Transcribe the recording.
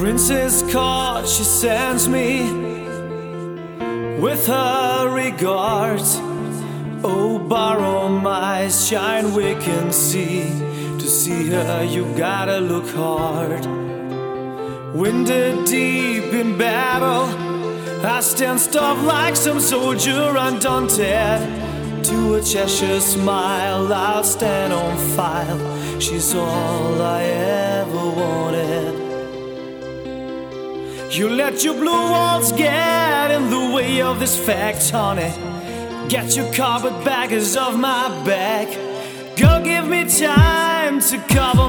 Princess card she sends me with her regards. Oh, borrow my shine, we can see. To see her, you gotta look hard. Winded deep in battle, I stand stuff like some soldier undaunted. To a Cheshire smile, I'll stand on file. She's all I ever wanted. You let your blue walls get in the way of this fact, honey. Get your carpetbaggers off my back. Go give me time to cover